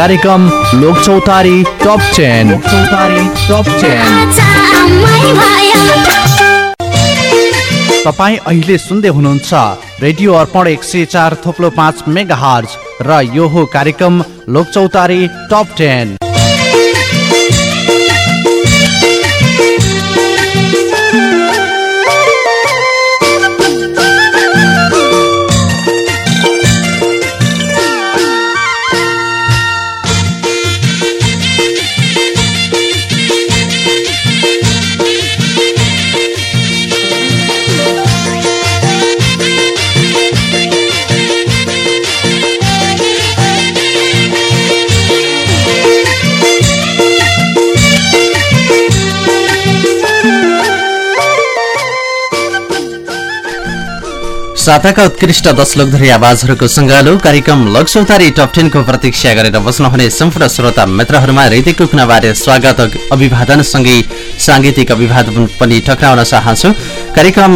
कार्यक्रम Lokchautari top ten Chautari top ten तपाईँ अहिले सुन्दै हुनुहुन्छ रेडियो अर्पण एक सय चार थोप्लो पाँच मेगा हर्ज र यो हो कार्यक्रम लोकचौतारी टप टेन साताका उत्कृष्ट दश लोकधरी आवाजहरूको सङ्गालो कार्यक्रम लक्सौतारी टप टेनको प्रतीक्षा गरेर बस्नुहुने सम्पूर्ण श्रोता मित्रहरूमा हृदयको कुनाबाट स्वागत अभिवादनसँगै साङ्गीतिक अभिवादन पनि टक्राउन चाहन्छु। कार्यक्रम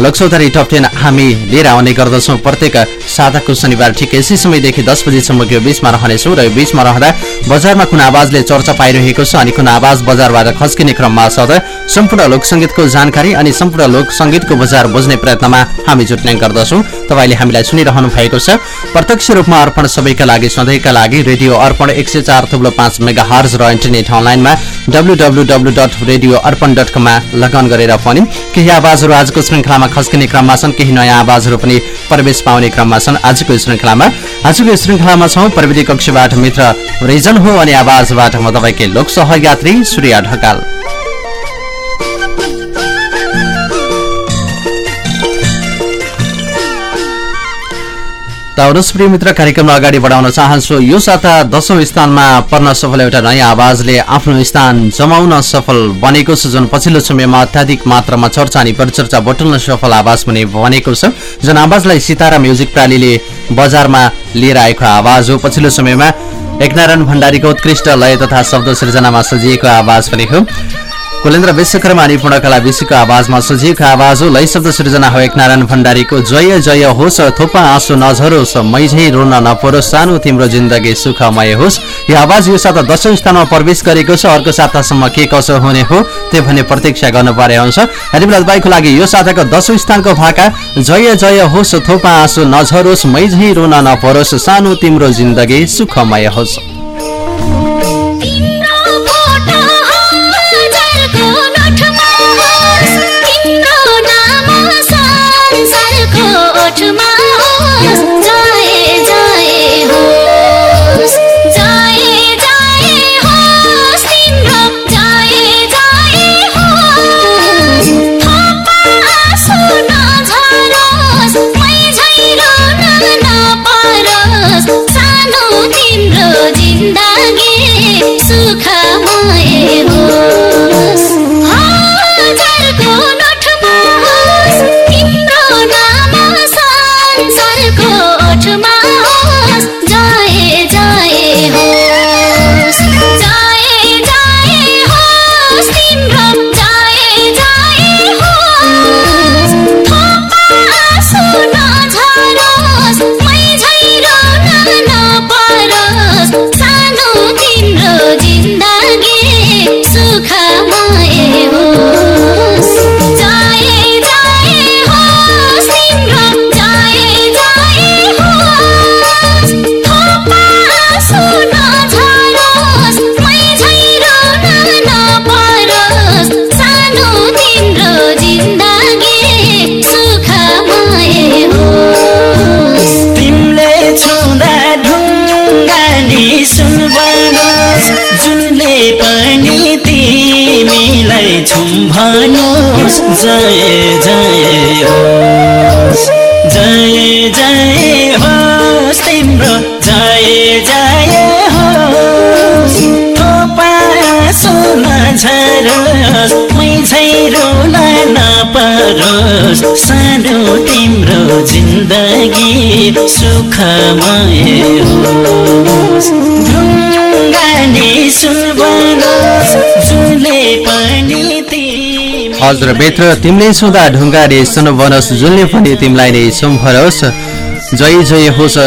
लक्सौतारी टप टेन हामी लिएर आउने गर्दछौँ। प्रत्येक साताको शनिबार ठिक यसै समयदेखि दस बजीसम्मको यो बिचमा रहनेछौँ र यो बिचमा रहँदा बजारमा कुन आवाजले चर्चा पाइरहेको छ अनि कुन आवाज बजारबाट खस्किने क्रममा छ त सम्पूर्ण लोकसङ्गीतको जानकारी अनि सम्पूर्ण लोकसङ्गीतको बजार बुझ्ने प्रयत्नमा हामी जुट्ने गर्दछौँ। तपाईँले हामीलाई सुनिरहनु भएको छ प्रत्यक्ष रूपमा अर्पण सबैका लागि सधैँका लागि रेडियो अर्पण एक सय चार थुप्रो पाँच मेगा हर्ज र इन्टरनेट अनलाइनमा W W W dot radio Arpan dot कममा लगन गरेर पनि केही आवाजहरू आजको श्रृङ्खलामा खस्किने क्रममा छन् केही नयाँ आवाजहरू पनि प्रवेश पाउने क्रममा छन्। आजको श्रृङ्खलामा आजको श्रृङ्खलामा छौँ प्रविधि कक्षबाट मित्र रिजन हो अनि आवाजबाट म तपाईँकै लोक सहयात्री सूर्य ढकाल। ताउरस प्रिय मित्र कार्यक्रमलाई अगाडि बढाउन चाहन्छु। यो साता दशौं स्थानमा पर्न सफल एउटा नयाँ आवाजले आफ्नो स्थान जमाउन सफल बनेको छ जुन पछिल्लो समयमा अत्याधिक मात्रामा चर्चा अनि परिचर्चा बटुल्न सफल आवाज पनि बनेको छ जुन आवाजलाई सितारा म्युजिक प्रालीले बजारमा लिएर आएको आवाज हो। पछिल्लो समयमा एकनारायण भण्डारीको उत्कृष्ट लय तथा शब्द सृजनामा सजिएको आवाज पनि हो। कुलेन्द्र विश्वकर्मा अनि पूर्णकला विश्वको आवाजमा सजिएको आवाज हो। लय शब्द सृजना हो। एकनारायण भण्डारीको जय जय होस् थोपा आँसु नझरोस् मैझै रुन नपरोस्। सानो तिम्रो जिन्दगी सुखमय होस्। यो आवाज यो साता दशौं स्थानमा प्रवेश गरेको छ। अर्को सातासम्म के कसो हुने हो त्यो भने प्रतीक्षा गर्नु पर्ने हुन्छ। बेला तपाईँको लागि यो साताको दशौं स्थानको भाका जय जय होस् थोपा आँसु नझरोस् मैझै रुन नपरोस्। सानो तिम्रो जिन्दगी सुखमय होस्। भन्नुहोस् जय जय होस्। जय जय होस् तिम्रो। जय जय होस्। सुन झरोस्। मैझै रुन नपरोस् सानो तिम्रो जिन्दगी सुखमय होस्। ढुङ्गानी हजुर मित्र तिमीले सुँदा ढुङ्गाले सुन बनोस् जुनले पनि तिमीलाई नै सुम्भरोस् जय जय होस्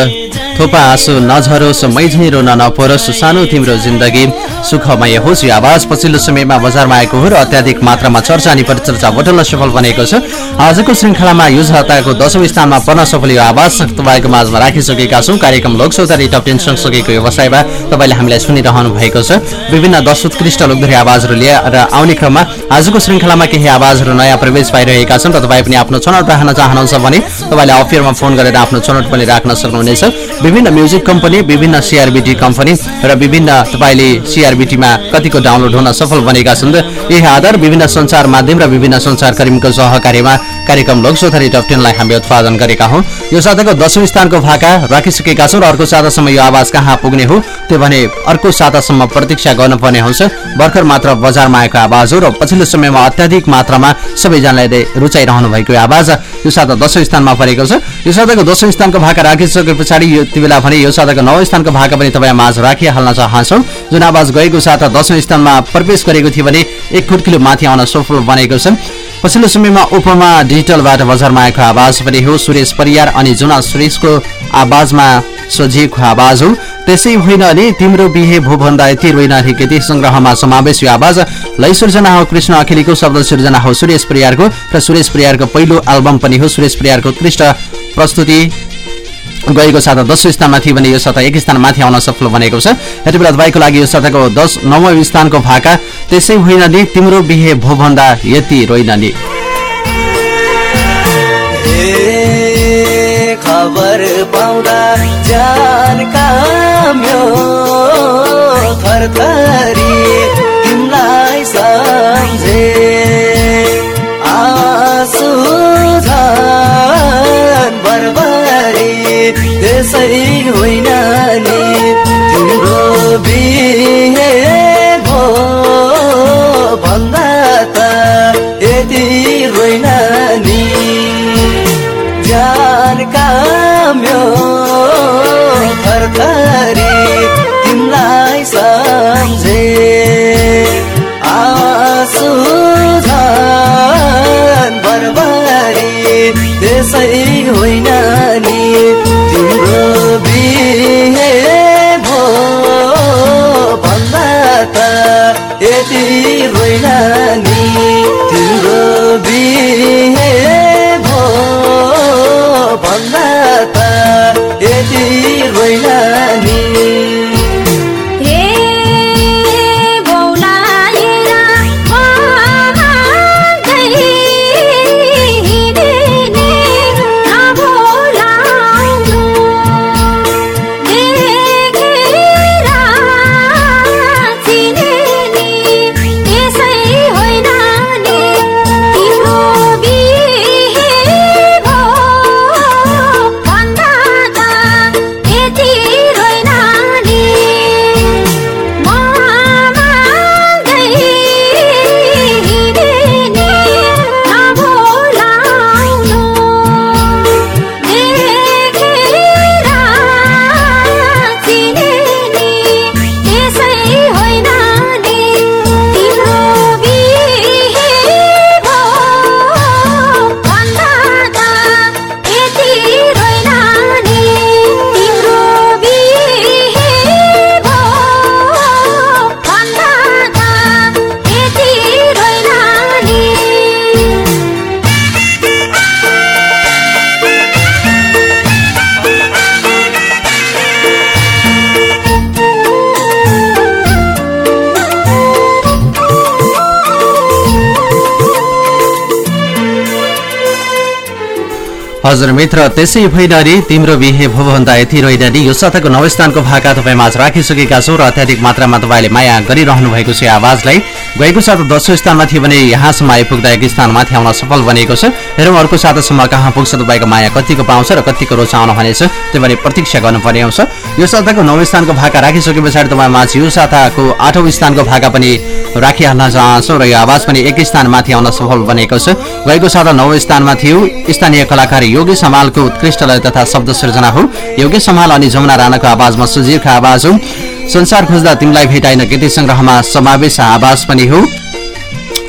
थोपा आँसु नझरोस् मैझै रोन नपरोस् सानो तिम्रो जिन्दगी। सुखमय होस् यो आवाज पछिल्लो समयमा बजारमा आएको हो र अत्याधिक मात्रामा चर्चा अनि परिचर्चा बटुल्न सफल बनेको छ। आजको श्रृङ्खलामा यो हप्ताको दशौँ स्थानमा पर्न सफल यो आवाज तपाईँको माझमा राखिसकेका छौँ। कार्यक्रम लोकसौतारी टप टेन सँगसँगैको व्यवसायमा तपाईँले हामीलाई सुनिरहनु भएको छ। विभिन्न दश उत्कृष्ट लोकधरी आवाजहरू लिएर आउने क्रममा आजको श्रृङ्खलामा केही आवाजहरू नयाँ प्रवेश पाइरहेका छन्। र तपाईँ पनि आफ्नो छनौट राख्न चाहनुहुन्छ भने तपाईँले अफियरमा फोन गरेर आफ्नो छनौट पनि राख्न सक्नुहुनेछ। विभिन्न म्युजिक कम्पनी विभिन्न सिआरबिटी कम्पनी र विभिन्न तपाईँले सिआरबिटीमा कतिको डाउनलोड हुन सफल बनेका छन्। यही आधार विभिन्न सञ्चार माध्यम र विभिन्न सञ्चारकर्मीको सहकार्यमा कार्यक्रम लोकसोथरी टप टेनलाई हामी उत्पादन गरेका हौँ। यो साताको दसौँ स्थानको भाका राखिसकेका छौँ र अर्को सातासम्म यो आवाज कहाँ पुग्ने हो त्यो भने अर्को सातासम्म प्रतीक्षा गर्नुपर्ने हुन्छ। भर्खर मात्र बजारमा आएको आवाज हो र पछिल्लो समयमा अत्याधिक मात्रामा सबैजनाले रुचाइरहनु भएको यो आवाज यो साता दसौँ स्थानमा परेको छ। यो साताको दसौँ स्थानको भाका राखिसके पछाडि यति बेला भने यो साताको नौ स्थानको भाका पनि तपाईँ माझ राखिहाल्न चाहन्छौँ। जुन आवाज गएको साता दसौँ स्थानमा प्रवेश गरेको थियो भने एक फुटकिलो माथि आउन सफल बनेको छ पछिल्लो समयमा उपमा डिजिटलबाट बजारमा आएको आवाज पनि हो। सुरेश परियार अनि जुना सुरेशको आवाजमा सजिएको आवाज हो। त्यसै होइन अनि तिम्रो बिहे भो भन्दा यति रोइन गीत सङ्ग्रहमा समावेश यो आवाज। लय सृजना हो कृष्ण अखिलीको शब्द सृजना हो सुरेश परियारको र सुरेश परियारको पहिलो एल्बम पनि हो। सुरेश परियारको उत्कृष्ट प्रस्तुति। गएको साता दसौँ स्थानमा थियो भने यो साता एक स्थान माथि आउन सफल बनेको छ। यति बेला तपाईँको लागि यो साताको दस नवौँ स्थानको भाका। त्यसै होइन नि तिम्रो बिहे भो भन्दा यति रोइन नि। खबर जान त्यसै होइन नि। हजुर मित्र त्यसै होइन नि तिम्रो बिहे भो भन्दा यति रोइन नि यो साताको नौ स्थानको भाका तपाईँ माझ राखिसकेका छौँ र अत्याधिक मात्रामा तपाईँले माया गरिरहनु भएको छ आवाजलाई। गएको साता दसौँ स्थानमा थियो भने यहाँसम्म आइपुग्दा एक स्थानमाथि आउन सफल बनेको छ। हेरौँ अर्को सातासम्म कहाँ पुग्छ तपाईँको माया कतिको पाउँछ र कतिको रोचाउन भनेछ त्यो भने प्रतीक्षा गर्नुपर्ने आउँछ। यो साताको नौ स्थानको भाका राखिसके पछाडि तपाईँ माझ यो साताको आठौँ स्थानको भाका पनि राखिहाल्न चाहन्छौँ र यो आवाज पनि एक स्थानमाथि आउन सफल बनेको छ। गएको साता नौ स्थानमा थियो। स्थानीय कलाकार योगेश हमालको उत्कृष्ट लय तथा शब्द सृजना हो। योगेश हमाल अनि जमुना राणाको आवाजमा सुजीरको आवाज हो संसार खोज्दा तिमीलाई भेटाइन गीत सङ्ग्रहमा समावेश आवाज पनि हो।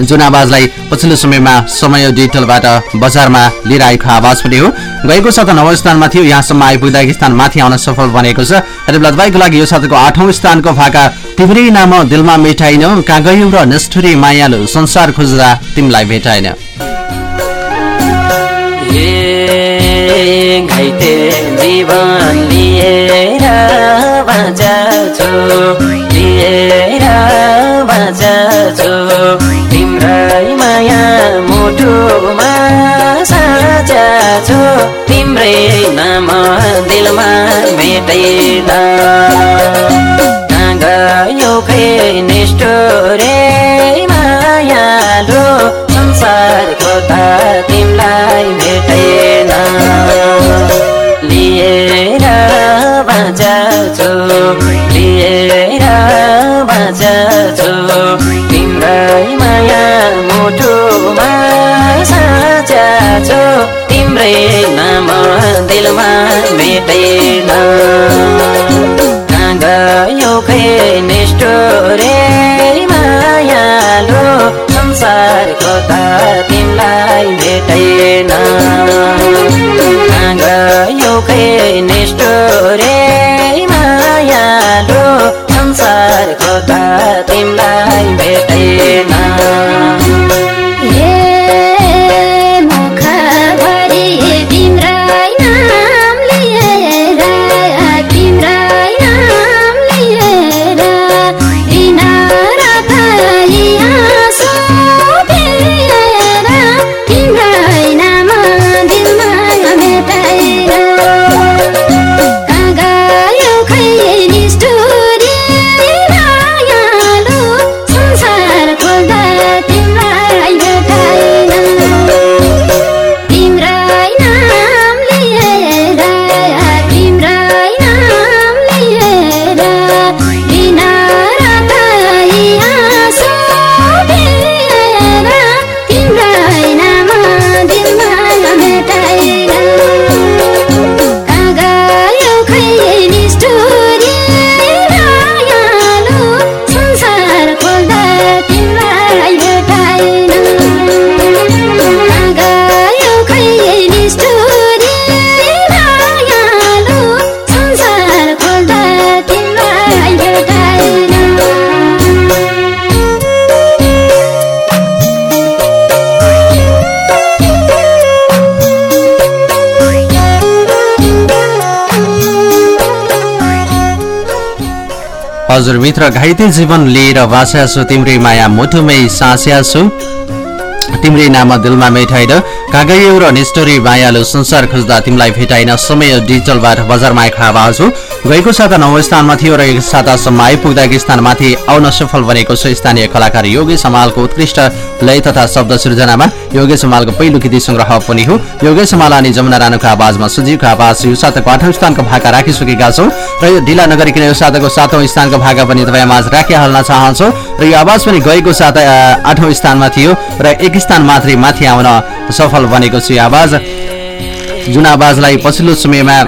जुन आवाजलाई पछिल्लो समयमा समय डिजिटलबाट बजारमा लिएर आएको आवाज पनि हो। गएको साता नौ स्थानमा थियो। यहाँसम्म आइपुग्दा स्थान माथि आउन सफल बनेको छ। र लागि यो साताको आठौँ स्थानको भाका तिम्रै नाम दिलमा मेटाइन। कहाँ गयौ र निष्ठुरी मायालु संसार खोज्दा तिमीलाई भेटाइन। जीवन लिएर बाँच्छु लिएर बाँच्छु तिम्रै माया मुटुमा साचा छु तिम्रै नाम दिलमा भेटेन दिलमा भेटेन कहाँ गयो खै निष्ठुरे मायालु संसारको त तिमीलाई भेटेन मित्र घाइते जीवन लिएर छु तिम्रै माया मुटुमै साँस्या छु। तिम्रै नाम दिलमा मेटाइन कागयौ र निष्ठोरी मायालु संसार खोज्दा तिमीलाई भेटाइन। समय डिजिटलबाट बजारमा आएको आवाज हो। गएको साता नौ स्थानमा थियो र एक सातासम्म आइपुग्दा एक स्थानमाथि आउन सफल बनेको छ। स्थानीय कलाकार योगेश समालको उत्कृष्ट लय तथा शब्द सृजनामा योगेश समालको पहिलो गीत सङ्ग्रह पनि हो। योगेश समाल अनि जमुना रानुको आवाजमा सुजीवको आवाज यो साताको आठौँ स्थानको भाका राखिसकेका छौँ र यो ढिला नगरिकन यो साताको सातौँ स्थानको भाका पनि तपाईँ माझ राखिहाल्न चाहन्छौँ र यो आवाज पनि गएको साता आठौँ स्थानमा थियो र एक स्थान मात्रै माथि आउन सफल बनेको छ यो आवाज। जुन आवाजलाई पछिल्लो समयमा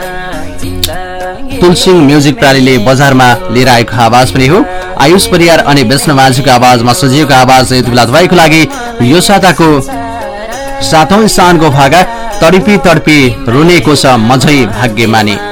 तुलसिङ म्युजिक प्रालीले बजारमा लिएर आएको आवाज पनि हो। आयुष परियार अनि विष्णु माझीको आवाजमा सजिएको आवाज यति बेला तपाईँको लागि। यो साताको सातौँ स्थानको भागा तडपी तडपी रुनेको छ मझै भाग्यमानी। छौ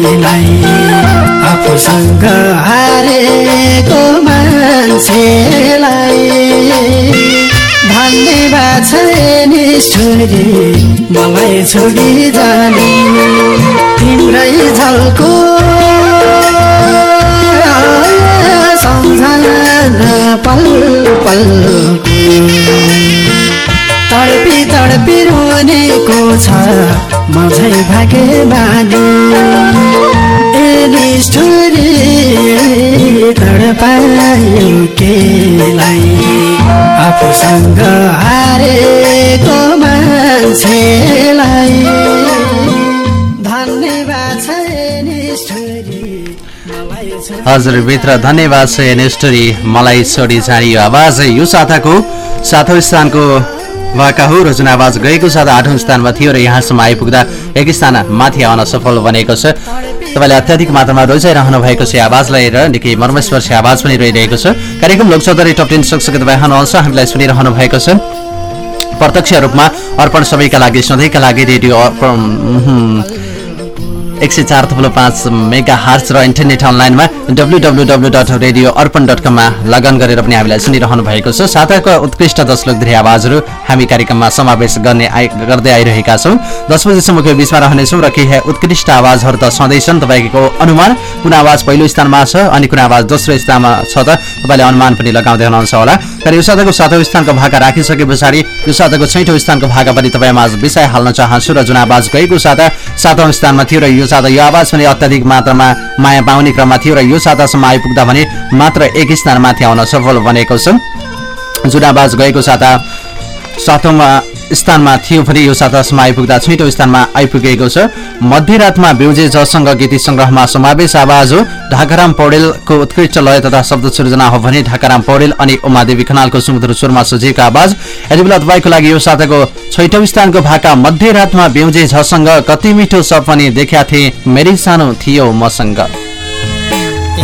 आफूसँग हारेको मान्छेलाई भन्ने बाछा निष्ठुरी मलाई छोडी जाने तिम्रै झल्को सम्झना पल पल तडपी तडपी रोनेको छ म झै भागे बानी तडपायो केलाई आफूसँग हारेको मान्छेलाई हजुर भित्र धन्यवाद छ मलाई छोडी जाने आवाज। यो साताको सातौँ स्थानको भएका हो र जुन आवाज गएको साता आठौँ स्थानमा थियो र यहाँसम्म आइपुग्दा एक स्थान माथि आउन सफल बनेको छ। तपाईँले अत्याधिक मात्रामा रोजाइरहनु भएको छ। आवाजलाई हेरेर निकै मर्मस्पर्शी आवाज पनि रहिरहेको छ। कार्यक्रम लोकसौधरी टप टेन सँगसँगै तपाईँ हुनुहुन्छ हामीलाई सुनिरहनु भएको छ। प्रत्यक्ष रूपमा अर्पण सबैका लागि सधैँका लागि रेडियो एक सय चार थप्लो पाँच मेगा हार्च र इन्टरनेट अनलाइनमा W W W dot radio Arpan dot कममा लगन गरेर पनि हामीलाई सुनिरहनु भएको छ। साताको उत्कृष्ट लोक धेरै आवाजहरू हामी कार्यक्रममा समावेश गर्ने आइ गर्दै आइरहेका छौँ। दस बजीसम्मको बिचमा रहनेछौँ र केही उत्कृष्ट आवाजहरू त सधैँ छन् तपाईँको अनुमान कुन आवाज पहिलो स्थानमा छ अनि कुन आवाज दोस्रो स्थानमा छ त तपाईँले अनुमान पनि लगाउँदै हुनुहुन्छ होला। तर यो साताको सातौँ स्थानको भाका राखिसके पछाडि यो साताको छैठौँ स्थानको भाका पनि तपाईँमा आज विषय हाल्न चाहन्छु र जुन आवाज गएको साता सातौँ स्थानमा थियो र यो साता यो आवाज पनि अत्याधिक मात्रामा माया पाउने क्रममा थियो र यो सातासम्म आइपुग्दा भने मात्र एक स्थान माथि आउन सफल बनेको छ। जुन आवाज गएको साता सातौँमा स्थानमा थियो भने यो सातासम्म आइपुग्दा छैटौँ स्थानमा आइपुगेको छ। मध्यरातमा बेउजे जसँग गीति सङ्ग्रहमा समावेश आवाज हो ढाकाराम पौडेलको उत्कृष्ट लय तथा शब्द सृजना हो भने ढाकाराम पौडेल अनि उमादेवी खनालको सुमधुर स्वरमा सजिएको आवाज। यति बेला तपाईँको लागि यो साताको छैटौँ स्थानको भाका मध्यरातमा बेउजे झसँग कति मिठो सपनी देखा थिए। मेरै सानो थियो मसँग।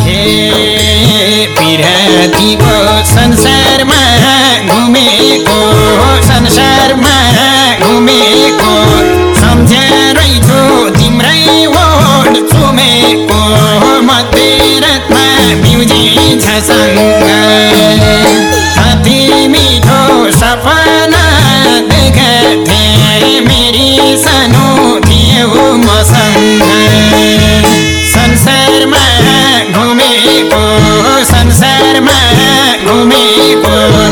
हे पिरातीको संसारमा घुमेको संसारमा घुमेको सम्झेरै छु तिम्रै ओड चुमेको मध्यरातमा बिउजी छसँग कति मिठो सपना देखाथे मेरी सानो। घुमेको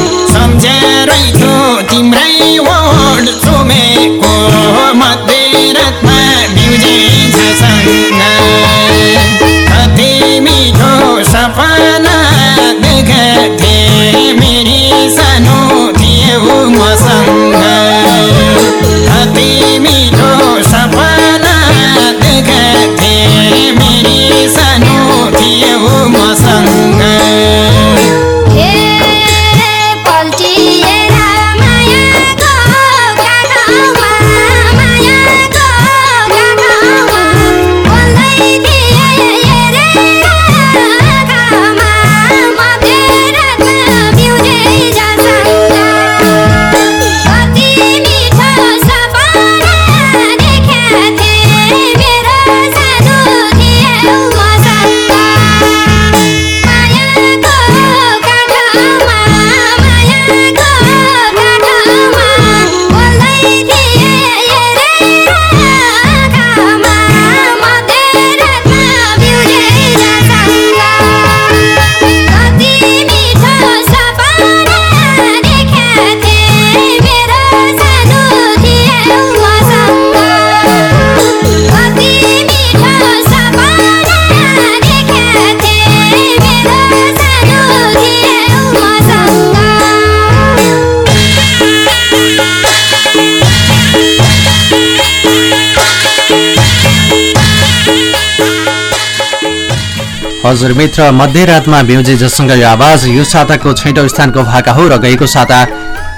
हजुर मित्र मध्यरातमा बेउजे जसँग यो आवाज यो साताको छैटौँ स्थानको भाका हो र गएको साता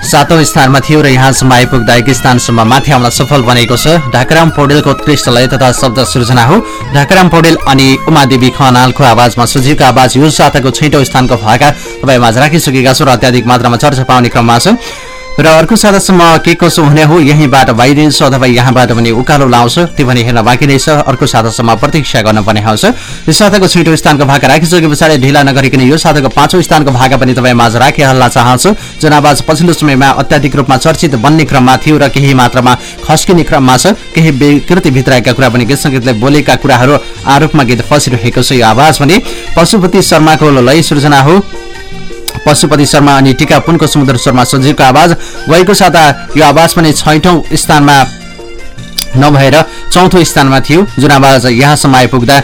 सातौँ स्थानमा थियो र यहाँसम्म आइपुग्दा एक स्थानसम्म माथि आउन सफल बनेको छ। ढाकाराम पौडेलको उत्कृष्ट तथा शब्द सृजना हो। ढाकाराम पौडेल अनि उमादेवी खनालको आवाजमा सुझेको आवाज यो साताको छैटौँ स्थानको भाका तपाईँ माझ राखिसकेका छौँ र अत्याधिक मात्रामा चर्चा पाउने क्रममा छ। र अर्को सातासम्म के कसो हुने हो यहीँबाट बाहिरिन्छ अथवा यहाँबाट पनि उकालो लाउँछ त्यो भने हेर्न बाँकी नै छ। अर्को सातासम्म प्रतीक्षा गर्न पर्ने आउँछ यो साताको छिटो स्थानको भाका राखिसके पछाडि ढिला नगरिकन यो साताको पाँचौँ स्थानको भाका पनि तपाईँ माझ राखिहाल्न चाहन्छु। जुन आवाज पछिल्लो समयमा अत्याधिक रूपमा चर्चित बन्ने क्रममा थियो र केही मात्रामा खस्किने क्रममा छ। केही विकृति भित्राएका कुरा पनि गीत सङ्गीतले बोलेका कुराहरू आरोपमा गीत फसिरहेको छ। यो आवाज भने पशुपति शर्माको लय सृजना हो। पशुपति शर्मा अनि टिका पुनको समुद्र शर्मा सजीवको आवाज। गएको साता यो आवाज पनि छैठौँ स्थानमा नभएर चौथो स्थानमा थियो जुन आवाज यहाँसम्म आइपुग्दा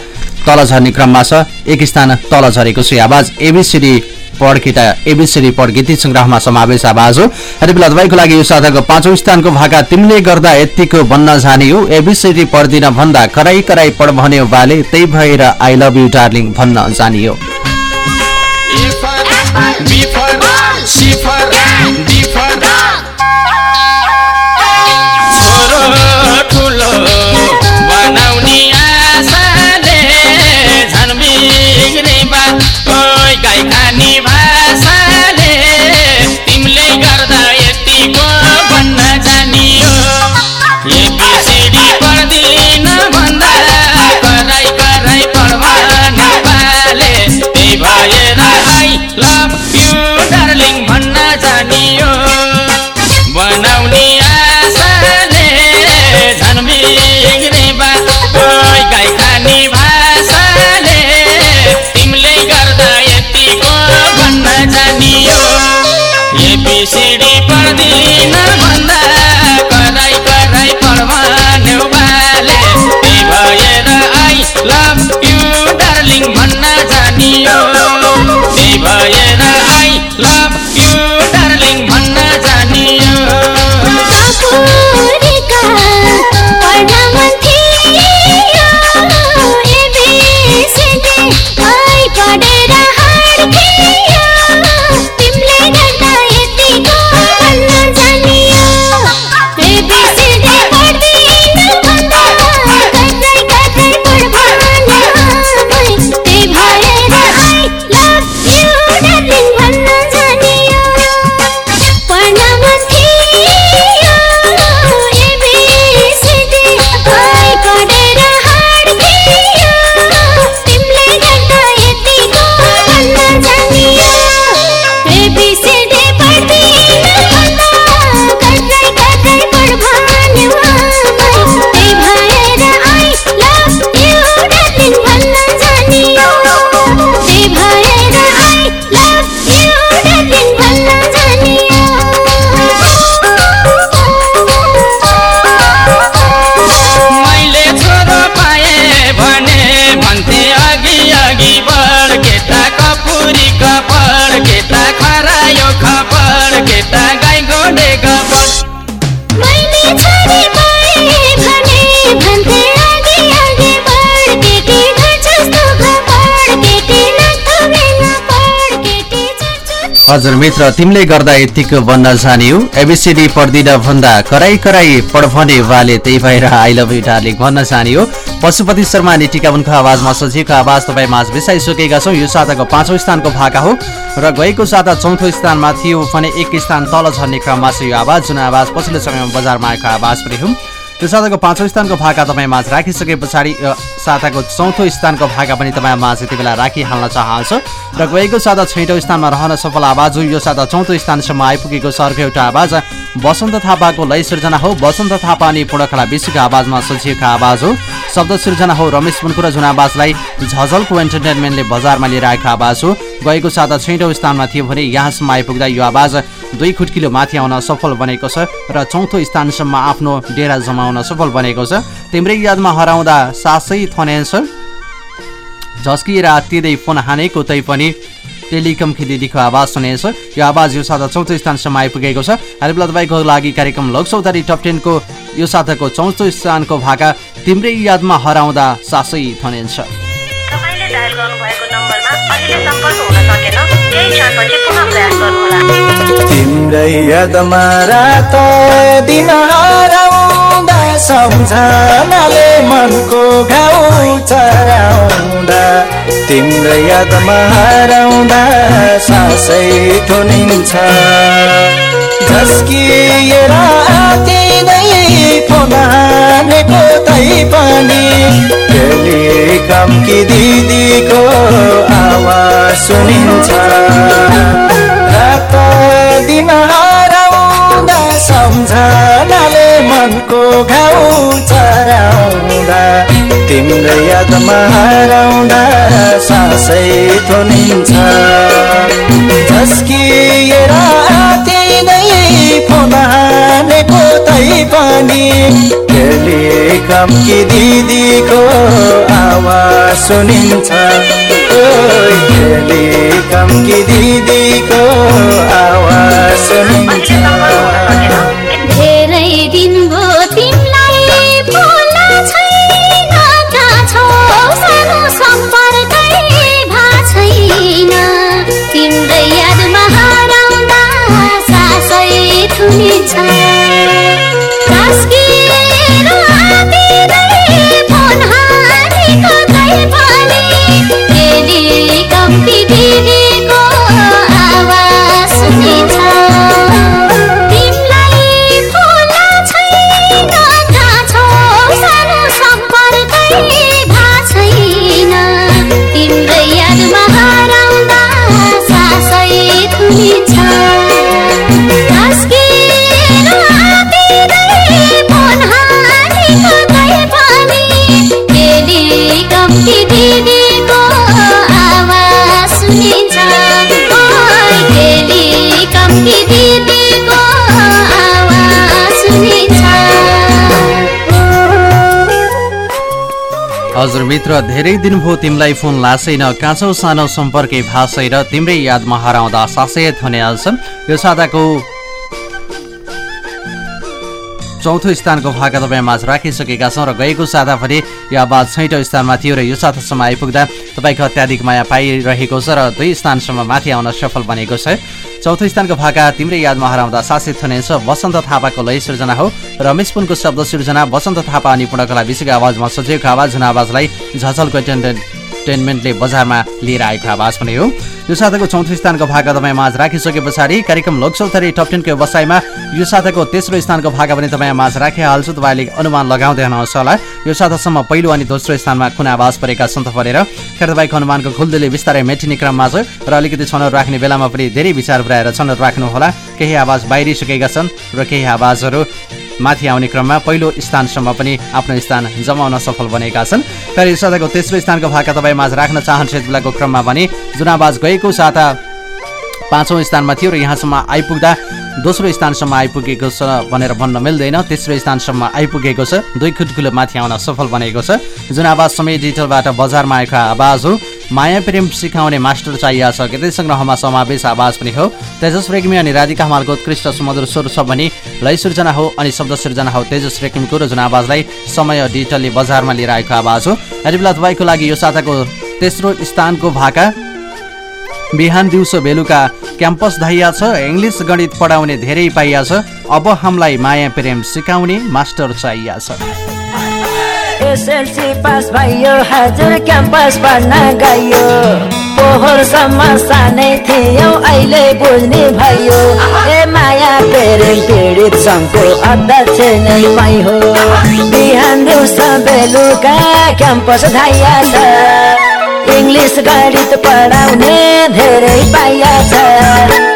तल झर्ने क्रममा छ। एक स्थान तल झरेको छ यो आवाज। एबिसिडी पढकेटा एबिसिडी पढ गीत सङ्ग्रहमा समावेश आवाज हो। यति बेला तपाईँको लागि यो साताको पाँचौँ स्थानको भाका तिमीले गर्दा यतिको बन्न जाने हो। एबिसिडी पढ्दिन भन्दा कराई कराई पढ भन्यो बाले त्यही भएर आई लभ यु डार्लिङ भन्न जानियो। For B for C for A B C D पढ्दिन भन्दा कराई कराई पढ्वान्यौ बाले त्यही भएर आई लभ यु हजुर मित्र तिमीले गर्दा यतिको बन्न जानियो। एबिसिडी पढ्दिन भन्दा कराई कराई पढ भने वाले त्यही भएर आई लभ यु भन्न जानियो। पशुपति शर्मा अनि टिकाउनको आवाजमा सजिएको आवाज तपाईँ माझ बिसाइसकेका छौँ। यो साताको पाँचौँ स्थानको भाका हो। र गएको साता चौथो स्थानमा थियो भने एक स्थान तल झर्ने क्रममा छ यो आवाज। जुन आवाज पछिल्लो समयमा बजारमा आएको आवाज पनि हुन् यो साताको पाँचौँ स्थानको भाका तपाईँ माझ राखिसके पछाडि साताको चौथो स्थानको भाका पनि तपाईँ माझ यति बेला राखिहाल्न चाहन्छु। र गएको साता छैटौँ स्थानमा रहन सफल आवाज हो यो साता चौथो स्थानसम्म आइपुगेको छ अर्को एउटा आवाज। वसन्त थापाको लय सृजना हो वसन्त थापा अनि पूर्णकला विश्वको आवाजमा सजिएको आवाज हो। शब्द सृजना हो रमेश मुन्कु र जुन आवाजलाई झझलको इन्टरटेनमेन्टले बजारमा लिएर आएको आवाज हो। गएको साता छैटौँ स्थानमा थियो भने यहाँसम्म आइपुग्दा यो आवाज दुई खुट्किलो माथि आउन सफल बनेको छ र चौथो स्थानसम्म आफ्नो डेरा जमाउन सफल बनेको छ। तिम्रै यादमा हराउँदा सासै थनेछ झस्किएर आत्तिँदै फोन हानेको तै पनि टेलिकम दिदीको आवाज सुनेछ यो आवाज यो साता चौथो स्थानसम्म आइपुगेको छ। बेला तपाईँको लागि कार्यक्रम लोकसौतारी टप टेनको यो साताको चौथो स्थानको भाका तिम्रै यादमा हराउँदा सासै थनेन्छ तिम्रै यादमा रात दिन हराउँदा सम्झनाले मनको घाउ चराउँदा। तिम्रै यादमा हराउँदा सासै थुनिन्छ झस्किएर आँटिँदै फोन हानेको तै पनि। टेलिकमकी दिदीको आवाज सुनिन्छ। रात दिन हराउँदा सम्झनाले मनको घाउ चराउँदा तिम्रो यादमा हराउँदा सासै थुनिन्छ। झस्किएर आँटिँदै फोन हानेको तै पनि टेलिकमकी दिदीको आवाज सुनिन्छ। दिदीको आवाज हजुर मित्र धेरै दिन भयो तिमीलाई फोन लासैन। काँचो सानो सम्पर्कै भाषै र तिम्रै यादमा हराउँदा सासै थने हाल्छ यो साताको चौथो स्थानको भाका तपाईँ माझ राखिसकेका छौँ र गएको साता यो आवाज छैटौँ स्थानमा थियो र यो सातासम्म आइपुग्दा तपाईँको अत्याधिक माया पाइरहेको छ र दुई स्थानसम्म माथि आउन सफल बनेको छ। चौथो स्थानको भाका तिम्रै यादमा हराउँदा सासै थुनेछ वसन्त थापाको लय सृजना हो। रमेश पुनको शब्द सृजना वसन्त थापा अनि पूर्णकला विषयको आवाजमा सजिएको आवाज जुन आवाजलाई झझलको एन्टरटेनमेन्टले बजारमा लिएर आएको आवाज पनि हो। यो साताको चौथो स्थानको भागा तपाईँ माझ राखिसके पछाडि कार्यक्रम लोकसौथरी टप टेनको व्यवसायमा यो साताको तेस्रो स्थानको भागा पनि तपाईँ माझ राखिहाल्छु। तपाईँले अनुमान लगाउँदै हुनुहुन्छ होला। यो सातासम्म पहिलो अनि दोस्रो स्थानमा कुन आवाज परेका छन् परेर खेर तपाईँको अनुमानको खुल्दुले बिस्तारै मेटिने क्रममा छ र अलिकति छनौट राख्ने बेलामा पनि धेरै विचार पुऱ्याएर छनौट राख्नुहोला। केही आवाज बाहिरिसकेका छन् र केही आवाजहरू माथि आउने क्रममा पहिलो स्थानसम्म पनि आफ्नो स्थान जमाउन सफल बनेका छन्। तर यो साताको तेस्रो स्थानको भाका तपाईँ माझ राख्न चाहन्छ यति बेलाको क्रममा भने जुन आवाज गएको साता पाँचौँ स्थानमा थियो र यहाँसम्म आइपुग्दा दोस्रो स्थानसम्म आइपुगेको छ भनेर भन्न मिल्दैन। तेस्रो स्थानसम्म आइपुगेको छ। दुई खुटकुलो माथि आउन सफल बनेको छ। जुन आवाज समय डिजिटलबाट बजारमा आएको आवाज हो। माया प्रेम सिकाउने मास्टर चाहिएको छ। गीतै सङ्ग्रहमा समावेश आवाज पनि हो। तेजस रेग्मी अनि राधिका हमालको उत्कृष्ट सुमधुर स्वर छ भने लय सृजना हो अनि शब्द सृजना हो। तेजस रेग्मीको र आवाजलाई समय डिजिटलले बजारमा लिएर आएको आवाज हो। यति बेला तपाईँको लागि यो साताको तेस्रो स्थानको भाका। बिहान दिउँसो बेलुका क्याम्पस धाइया छ। इङ्ग्लिस गणित पढाउने धेरै पाइया छ। अब हामीलाई माया प्रेम सिकाउने मास्टर चाहिया छ। एसएलसी पास भयो हजुर क्याम्पस पढ्न गयो। पोहोरसम्म सानै थियौ अहिले बुझ्ने भयो। ए माया प्रेम पीडित सङ्घको अध्यक्ष नै मै हो। बिहान दिउँसो बेलुका क्याम्पस धाइया इङ्ग्लिस गणित पढाउने धेरै पाइया छ।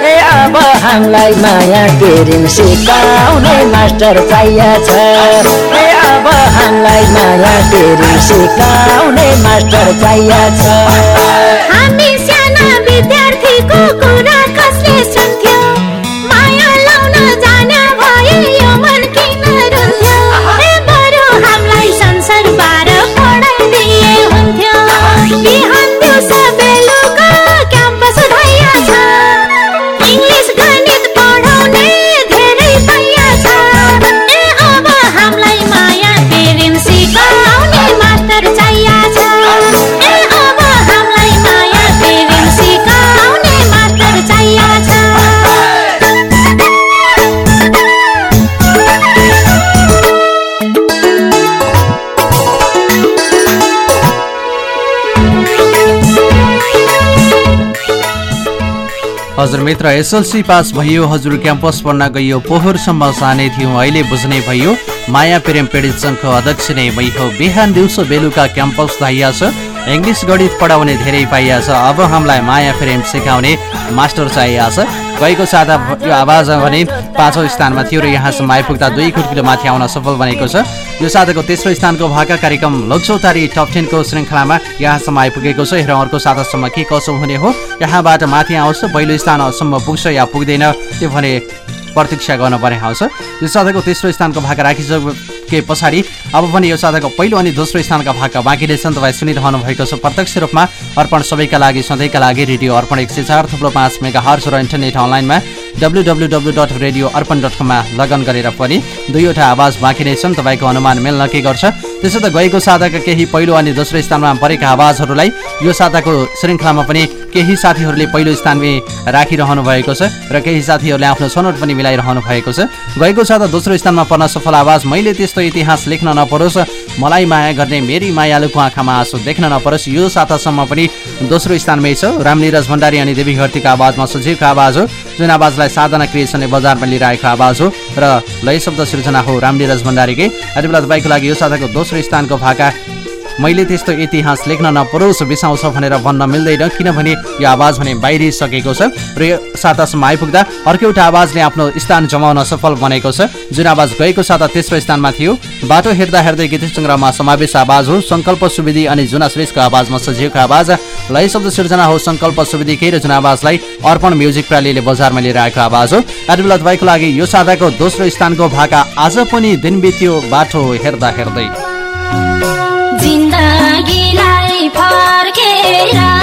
ए अब हामीलाई माया प्रेम सिकाउने मास्टर चाहिया छ। ए अब हामीलाई माया प्रेम सिकाउने मास्टर चाहिया छ। हामी साना विद्यार्थीको कुरा कसले सुन्थ्यो? मित्र एसएलसी पास भयो। हजुर क्याम्पस पढ्न गइयो। पोहोरसम्म सानै थियौँ। अहिले बुझ्ने भयो माया प्रेम पीडित सङ्घको अध्यक्ष नै मै हो बिहान दिउँसो बेलुका क्याम्पस धाइया छ। इङ्ग्लिस गणित पढाउने धेरै पाइया छ। अब हामीलाई माया प्रेम सिकाउने मास्टर चाहिएको छ। गएको साता आवाज भने पाँचौँ स्थानमा थियो र यहाँसम्म आइपुग्दा दुई खुट्किलो माथि आउन सफल बनेको छ। यो साताको तेस्रो स्थानको भाका कार्यक्रम लोकचौतारी टप टेनको श्रृङ्खलामा यहाँसम्म आइपुगेको छ। हेर अर्को सातासम्म के कसो हुने हो? यहाँबाट माथि आउँछ पहिलो स्थानसम्म पुग्छ या पुग्दैन? त्यो भने प्रतीक्षा गर्न पर्ने आउँछ। यो साताको तेस्रो स्थानको भाका राखिसके पछाडि अब पनि यो साताको पहिलो अनि दोस्रो स्थानका भाका बाँकी रहेछन् तपाईँ सुनिरहनु भएको छ प्रत्यक्ष रूपमा अर्पण सबैका लागि सधैँका लागि रेडियो अर्पण एक सय चार थुप्रो पाँच मेगा हर्स र इन्टरनेट अनलाइनमा। W W W dot radio Arpan dot कममा लगन गरेर पनि दुईवटा आवाज बाँकी नै छन्। तपाईँको अनुमान मिल्न के गर्छ? त्यसो त गएको साताका केही पहिलो अनि दोस्रो स्थानमा परेका आवाजहरूलाई यो साताको श्रृङ्खलामा पनि केही साथीहरूले पहिलो स्थानमै राखिरहनु भएको छ र केही साथीहरूले आफ्नो छनौट पनि मिलाइरहनु भएको छ। गएको साता दोस्रो स्थानमा पर्न सफल आवाज मैले त्यस्तो इतिहास लेख्न नपरोस्। मलाई माया गर्ने मेरी मायालुको आँखामा आँसु देख्न नपरोस्। यो सातासम्म पनि दोस्रो स्थानमै छ। रामनिरज भण्डारी अनि देवी घरतीको आवाजमा सजीवको आवाज हो। जुन आवाजलाई साधना क्रिएसनले बजारमा लिएर आवाज हो र लय शब्द सृजना हो रामनिरज भण्डारीकै। यति बेला तपाईँको लागि यो साताको दोस्रो स्थानको भाका मैले त्यस्तो इतिहास लेख्न नपरोस् बिसाउँछ भनेर भन्न मिल्दैन किनभने यो आवाज भने बाहिरिसकेको छ। र यो सातासम्म आइपुग्दा अर्को एउटा आवाजले आफ्नो स्थान जमाउन सफल बनेको छ। जुन आवाज गएको साता तेस्रो स्थानमा थियो। बाटो हेर्दा हेर्दै गीत सङ्ग्रहमा समावेश आवाज हो। सङ्कल्प सुविधि अनि जुना श्रेष्ठको आवाजमा सजिएको आवाज। लय शब्द सिर्जना हो। सङ्कल्प सुविधिकै र जुन आवाजलाई अर्पण म्युजिक प्रालीले बजारमा लिएर आएको आवाज हो। बेला तपाईँको लागि यो साताको दोस्रो स्थानको भाका आज पनि दिन बित्यो बाटो हेर्दा हेर्दै। Pereira.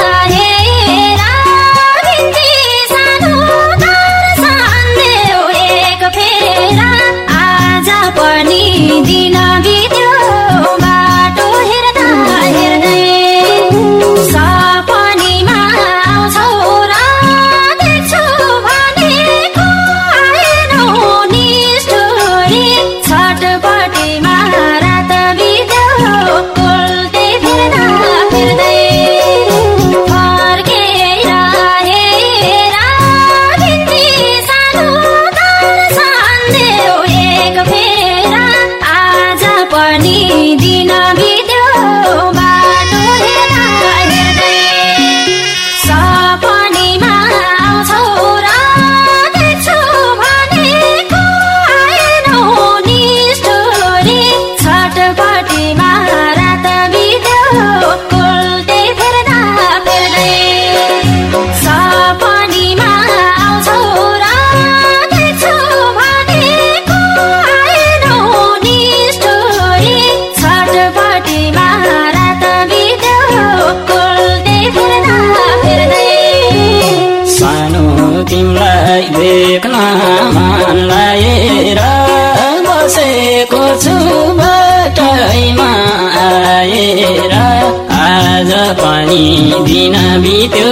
दिन बित्यो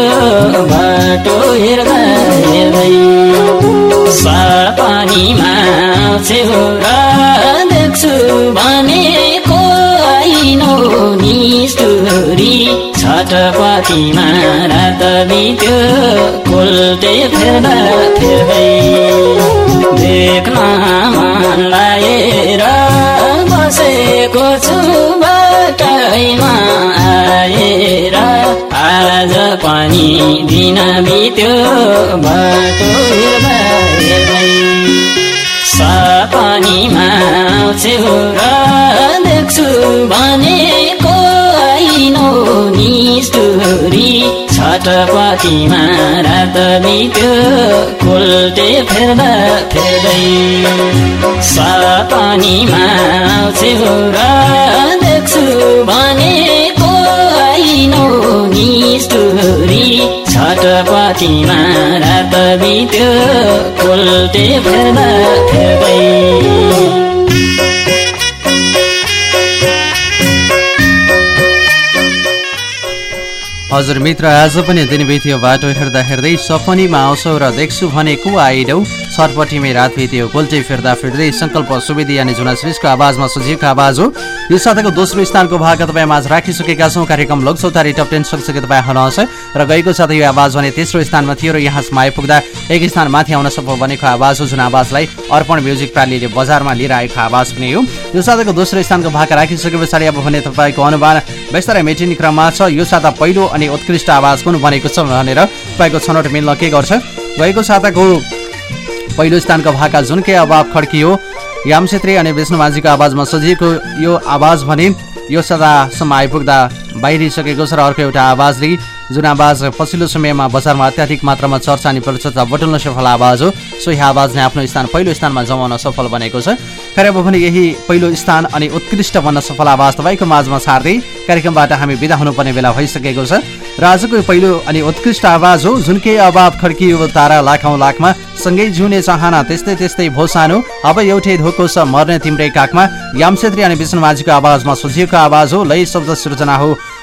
बाटो हेर्दा हेर्दै। सपनीमा आउँछौ र देख्छु भनेको आइनो निष्ठुरी रात बित्यो कोल्टे फेर्दा फेर्दै। देख्न मन दिन बित्यो हेर्दै सपनीमा आउँछौ र देख्छु भनेको आइनो निष्ठुरी छटपटीमा रात बित्यो कोल्टे फेर्दा फेर्दै सपनीमा आउँछौ र रात बित्यो कोल्टे फेर्दा फेर्दै हजुर मित्र आज पनि दिन बित्यो बाटो हेर्दा हेर्दै सपनीमा आउँछौ र देख्छु भने को आइडौ छटपट्टिमै रात बित्यो कोल्टे फिर्दा फिर्दै सङ्कल्प सुवेदी अनि जुना श्रेष्ठको आवाजमा सजीवको आवाज हो। यो साताको दोस्रो स्थानको भाग तपाईँ माझ राखिसकेका छौँ। कार्यक्रम लोकसौतारी टप टेन सँगसँगै तपाईँ हुनुहुन्छ र गएको साथै यो आवाज भने तेस्रो स्थानमा थियो र यहाँसम्म आइपुग्दा एक स्थान माथि आउन सफल बनेको आवाज हो जुन आवाजलाई अर्पण म्युजिक प्रालीले बजारमा लिएर आएको आवाज पनि हो। यो साताको दोस्रो स्थानको भाग राखिसके पछाडि अब भने तपाईँको अनुमान व्यस्तै मेटिने क्रममा छ। यो साता पहिलो अनि उत्कृष्ट आवाज कुन बनेको छ भनेर तपाईँको छनौट मिल्न के गर्छ? गएको साताको पहिलो स्थानको भाका जुनकै अभाव खड्कियो याम छेत्री अनि विष्णु माझीको आवाजमा सजिएको यो आवाज भने यो सदासम्म आइपुग्दा बाहिरिसकेको छ र अर्को एउटा आवाजले जुन आवाज पछिल्लो समयमा बजारमा अत्याधिक मात्रामा चर्चा अनि प्रचर्चा बटुल्न सफल आवाज हो सोही आवाजले आफ्नो स्थान पहिलो स्थानमा जमाउन सफल बनेको छ। अब भने यही पहिलो स्थान अनि उत्कृष्ट बन्न सफल आवाज तपाईँको माझमा छार्दै कार्यक्रमबाट हामी बिदा हुनुपर्ने बेला भइसकेको छ। र आजको पहिलो अनि उत्कृष्ट आवाज हो जुनकै अभाव खड्कियो तारा लाखौँ लाखमा सँगै जिउने चाहना त्यस्तै त्यस्तै भोसानो अब एउटै धोको छ मर्ने तिम्रै काखमा। याम छेत्री अनि विष्णु माझीको आवाजमा सुझिएको आवाज हो लय शब्द सृजना हो।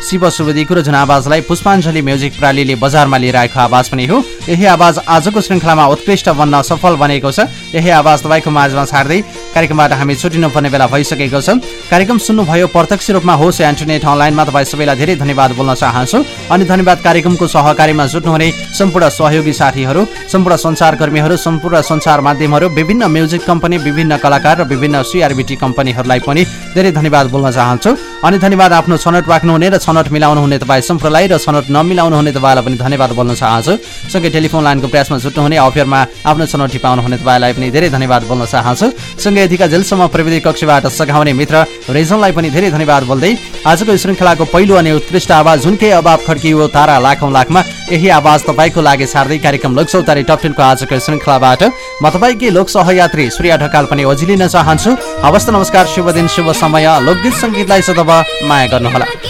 शिव सुवेदीको र आवाजलाई पुष्पाञ्जली म्युजिक प्रालीले बजारमा लिएर आएको आवाज पनि हो। यही आवाज आजको श्रृङ्खलामा उत्कृष्ट बन्न सफल बनेको छ। यही आवाज तपाईँको माझमा छाड्दै कार्यक्रमबाट हामी छुटिनु पर्ने बेला भइसकेको छ। कार्यक्रम सुन्नुभयो प्रत्यक्ष रूपमा होस् या इन्टरनेट अनलाइनमा तपाईँ सबैलाई धेरै धन्यवाद बोल्न चाहन्छु। अनि धन्यवाद कार्यक्रमको सहकारीमा जुट्नुहुने सम्पूर्ण सहयोगी साथीहरू सम्पूर्ण सञ्चारकर्मीहरू सम्पूर्ण सञ्चार माध्यमहरू विभिन्न म्युजिक कम्पनी विभिन्न कलाकार र विभिन्न सिआरबिटी कम्पनीहरूलाई पनि धेरै धन्यवाद बोल्न चाहन्छु। अनि धन्यवाद आफ्नो छनौट राख्नुहुने र छनौट मिलाउनु हुने तपाईँ सम्पूर्णलाई र छनौट नमिलाउनु हुने तपाईँलाई पनि धन्यवाद बोल्न चाहन्छु। सँगै टेलिफोन लाइनको प्रयासमा जुट्नुहुने अफेयरमा आफ्नो छनौट टिपाउनु हुने तपाईँलाई पनि धेरै धन्यवाद बोल्न चाहन्छु। सँगै यतिका जेलसम्म प्रविधि कक्षबाट सघाउने मित्र रेजनलाई पनि धेरै धन्यवाद बोल्दै आजको श्रृङ्खलाको पहिलो अनि उत्कृष्ट आवाज जुनकै अभाव खड्कियो तारा लाखौँ लाखमा। यही आवाज तपाईँको लागि सार्दै कार्यक्रम लोकसौतारी टप टेनको आजको श्रृङ्खलाबाट। म तपाईँकै लोक सहयात्री सूर्य ढकाल पनि ओझिलिन चाहन्छु। हवस् नमस्कार शुभ दिन शुभ समय। लोकगीत सङ्गीतलाई सदब माया गर्नुहोला।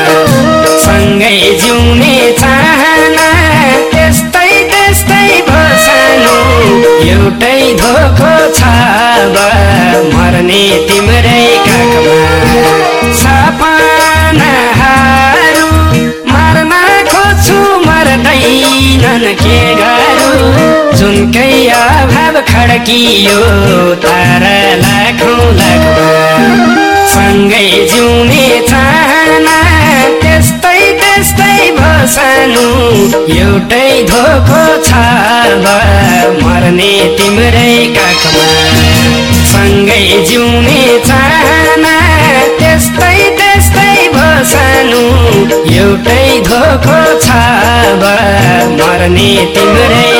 सँगै जिउने चाहना। त्यस्तै त्यस्तै भसानु एउटै धोको छ मर्ने तिम्रै काखमा। सपनाहरू मर्न खोज्छु मर्दैनन् के गरौँ। जुनकै अभाव खड्कियो तारा लाखौँ लाखमा। सँगै जिउने चाहना त्यस्तै भसानु एउटै धोको छ मर्ने तिम्रै काखमा। सँगै जिउने चाहना त्यस्तै त्यस्तै भसानु एउटै धोको छ मर्ने तिम्रै